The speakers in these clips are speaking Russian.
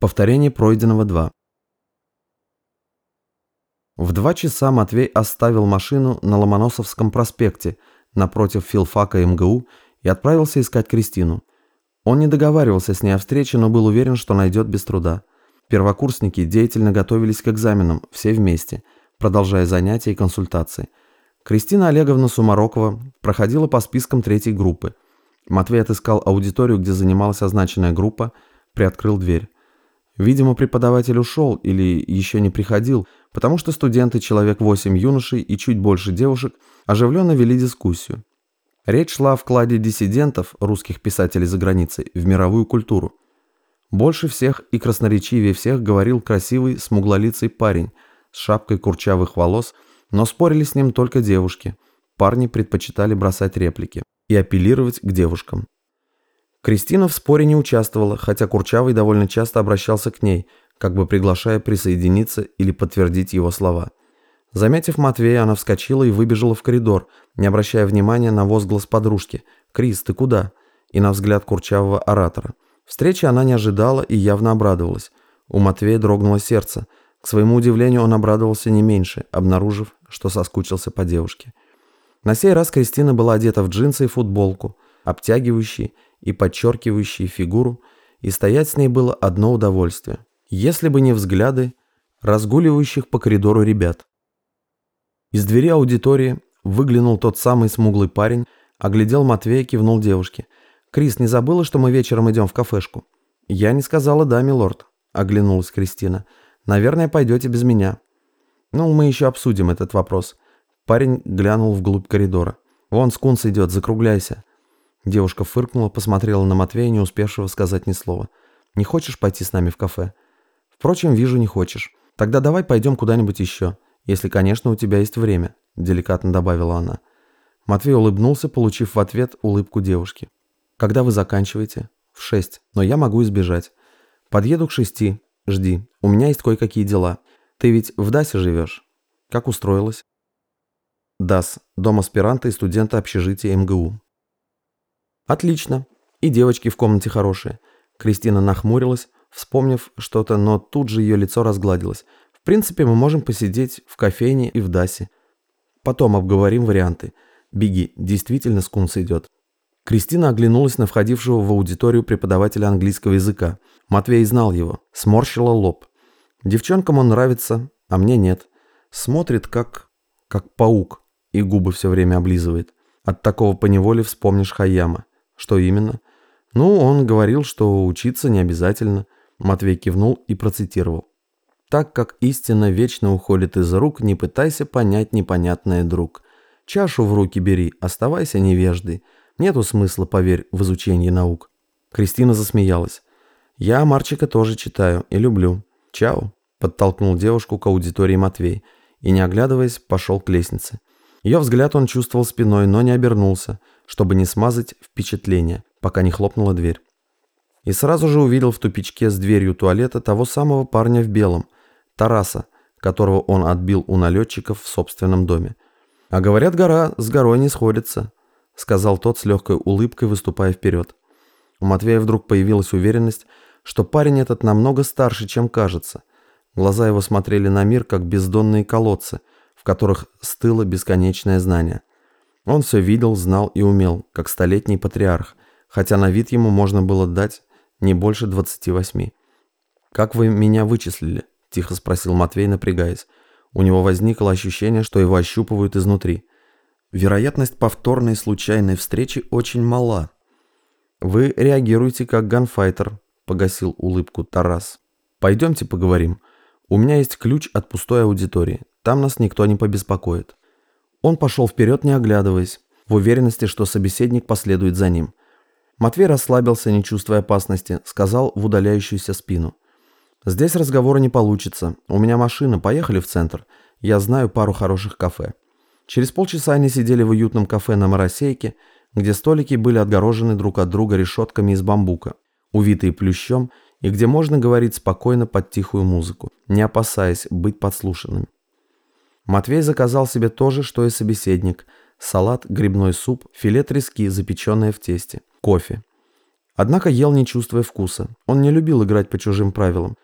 Повторение пройденного 2. В два часа Матвей оставил машину на Ломоносовском проспекте напротив филфака МГУ и отправился искать Кристину. Он не договаривался с ней о встрече, но был уверен, что найдет без труда. Первокурсники деятельно готовились к экзаменам, все вместе, продолжая занятия и консультации. Кристина Олеговна Сумарокова проходила по спискам третьей группы. Матвей отыскал аудиторию, где занималась означенная группа, приоткрыл дверь. Видимо, преподаватель ушел или еще не приходил, потому что студенты, человек 8 юношей и чуть больше девушек, оживленно вели дискуссию. Речь шла о вкладе диссидентов, русских писателей за границей, в мировую культуру. Больше всех и красноречивее всех говорил красивый, смуглолицый парень с шапкой курчавых волос, но спорили с ним только девушки. Парни предпочитали бросать реплики и апеллировать к девушкам. Кристина в споре не участвовала, хотя Курчавый довольно часто обращался к ней, как бы приглашая присоединиться или подтвердить его слова. Заметив Матвея, она вскочила и выбежала в коридор, не обращая внимания на возглас подружки «Крис, ты куда?» и на взгляд Курчавого оратора. Встречи она не ожидала и явно обрадовалась. У Матвея дрогнуло сердце. К своему удивлению, он обрадовался не меньше, обнаружив, что соскучился по девушке. На сей раз Кристина была одета в джинсы и футболку, обтягивающие и подчеркивающие фигуру, и стоять с ней было одно удовольствие, если бы не взгляды разгуливающих по коридору ребят. Из двери аудитории выглянул тот самый смуглый парень, оглядел Матвея, кивнул девушке. «Крис, не забыла, что мы вечером идем в кафешку?» «Я не сказала «да, милорд», — оглянулась Кристина. «Наверное, пойдете без меня». «Ну, мы еще обсудим этот вопрос». Парень глянул вглубь коридора. «Вон скунс идет, закругляйся». Девушка фыркнула, посмотрела на Матвея, не успевшего сказать ни слова. «Не хочешь пойти с нами в кафе?» «Впрочем, вижу, не хочешь. Тогда давай пойдем куда-нибудь еще, если, конечно, у тебя есть время», – деликатно добавила она. Матвей улыбнулся, получив в ответ улыбку девушки. «Когда вы заканчиваете?» «В шесть, но я могу избежать. Подъеду к шести. Жди, у меня есть кое-какие дела. Ты ведь в Дасе живешь?» «Как устроилась?» «ДАС, дом аспиранта и студента общежития МГУ». «Отлично. И девочки в комнате хорошие». Кристина нахмурилась, вспомнив что-то, но тут же ее лицо разгладилось. «В принципе, мы можем посидеть в кофейне и в Дасе. Потом обговорим варианты. Беги, действительно скунс идет». Кристина оглянулась на входившего в аудиторию преподавателя английского языка. Матвей знал его. Сморщила лоб. Девчонкам он нравится, а мне нет. Смотрит как... как паук. И губы все время облизывает. От такого поневоле вспомнишь Хаяма. Что именно? Ну, он говорил, что учиться не обязательно. Матвей кивнул и процитировал. Так как истина вечно уходит из рук, не пытайся понять непонятное, друг. Чашу в руки бери, оставайся невеждой. Нету смысла, поверь, в изучении наук. Кристина засмеялась. Я Марчика тоже читаю и люблю. Чао, подтолкнул девушку к аудитории Матвей и, не оглядываясь, пошел к лестнице. Ее взгляд он чувствовал спиной, но не обернулся, чтобы не смазать впечатление, пока не хлопнула дверь. И сразу же увидел в тупичке с дверью туалета того самого парня в белом, Тараса, которого он отбил у налетчиков в собственном доме. «А говорят, гора с горой не сходится», — сказал тот с легкой улыбкой, выступая вперед. У Матвея вдруг появилась уверенность, что парень этот намного старше, чем кажется. Глаза его смотрели на мир, как бездонные колодцы, в которых стыло бесконечное знание. Он все видел, знал и умел, как столетний патриарх, хотя на вид ему можно было дать не больше 28. «Как вы меня вычислили?» – тихо спросил Матвей, напрягаясь. У него возникло ощущение, что его ощупывают изнутри. Вероятность повторной случайной встречи очень мала. «Вы реагируете как ганфайтер», – погасил улыбку Тарас. «Пойдемте поговорим. У меня есть ключ от пустой аудитории. Там нас никто не побеспокоит. Он пошел вперед, не оглядываясь, в уверенности, что собеседник последует за ним. Матвей расслабился, не чувствуя опасности, сказал в удаляющуюся спину. «Здесь разговора не получится. У меня машина, поехали в центр. Я знаю пару хороших кафе». Через полчаса они сидели в уютном кафе на Моросейке, где столики были отгорожены друг от друга решетками из бамбука, увитые плющом, и где можно говорить спокойно под тихую музыку, не опасаясь быть подслушанным. Матвей заказал себе то же, что и собеседник. Салат, грибной суп, филе трески, запеченное в тесте, кофе. Однако ел не чувствуя вкуса. Он не любил играть по чужим правилам.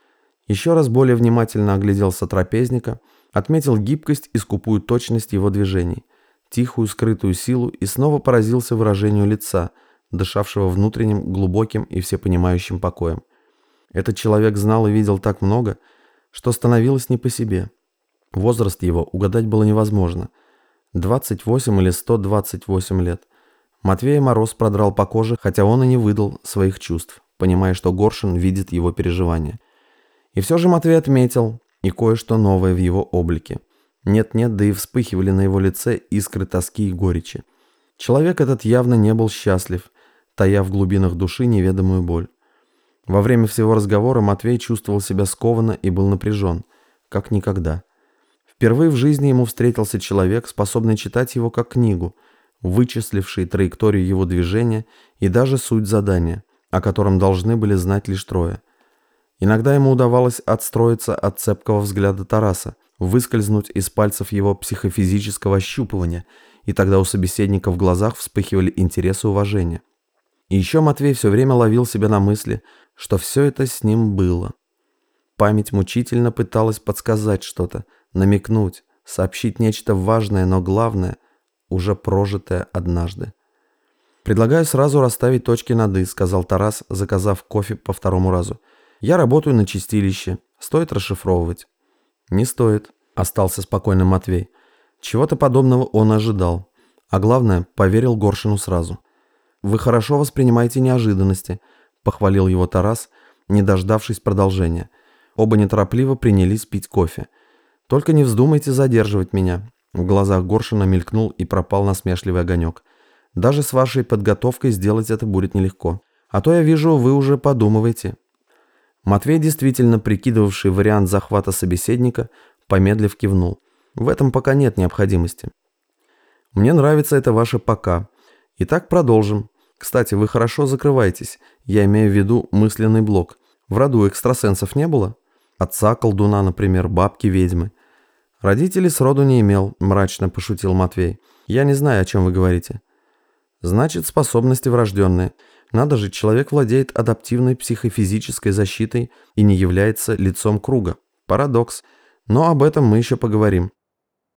Еще раз более внимательно огляделся трапезника, отметил гибкость и скупую точность его движений, тихую скрытую силу и снова поразился выражению лица, дышавшего внутренним, глубоким и всепонимающим покоем. Этот человек знал и видел так много, что становилось не по себе. Возраст его угадать было невозможно. 28 или 128 лет. Матвея мороз продрал по коже, хотя он и не выдал своих чувств, понимая, что Горшин видит его переживания. И все же Матвей отметил и кое-что новое в его облике. Нет-нет, да и вспыхивали на его лице искры тоски и горечи. Человек этот явно не был счастлив, тая в глубинах души неведомую боль. Во время всего разговора Матвей чувствовал себя скованно и был напряжен, как никогда. Впервые в жизни ему встретился человек, способный читать его как книгу, вычисливший траекторию его движения и даже суть задания, о котором должны были знать лишь трое. Иногда ему удавалось отстроиться от цепкого взгляда Тараса, выскользнуть из пальцев его психофизического ощупывания, и тогда у собеседника в глазах вспыхивали интерес и уважение. И еще Матвей все время ловил себя на мысли, что все это с ним было. Память мучительно пыталась подсказать что-то, намекнуть, сообщить нечто важное, но главное, уже прожитое однажды. «Предлагаю сразу расставить точки над «и», — сказал Тарас, заказав кофе по второму разу. Я работаю на чистилище. Стоит расшифровывать?» «Не стоит», – остался спокойным Матвей. Чего-то подобного он ожидал. А главное, поверил Горшину сразу. «Вы хорошо воспринимаете неожиданности», – похвалил его Тарас, не дождавшись продолжения. Оба неторопливо принялись пить кофе. «Только не вздумайте задерживать меня». В глазах Горшина мелькнул и пропал насмешливый огонек. «Даже с вашей подготовкой сделать это будет нелегко. А то я вижу, вы уже подумываете. Матвей, действительно прикидывавший вариант захвата собеседника, помедлив кивнул. В этом пока нет необходимости. Мне нравится это ваше «пока». Итак, продолжим. Кстати, вы хорошо закрываетесь. Я имею в виду мысленный блок. В роду экстрасенсов не было? Отца колдуна, например, бабки ведьмы. Родителей сроду не имел, мрачно пошутил Матвей. Я не знаю, о чем вы говорите. Значит, способности врожденные. Надо же, человек владеет адаптивной психофизической защитой и не является лицом круга. Парадокс. Но об этом мы еще поговорим.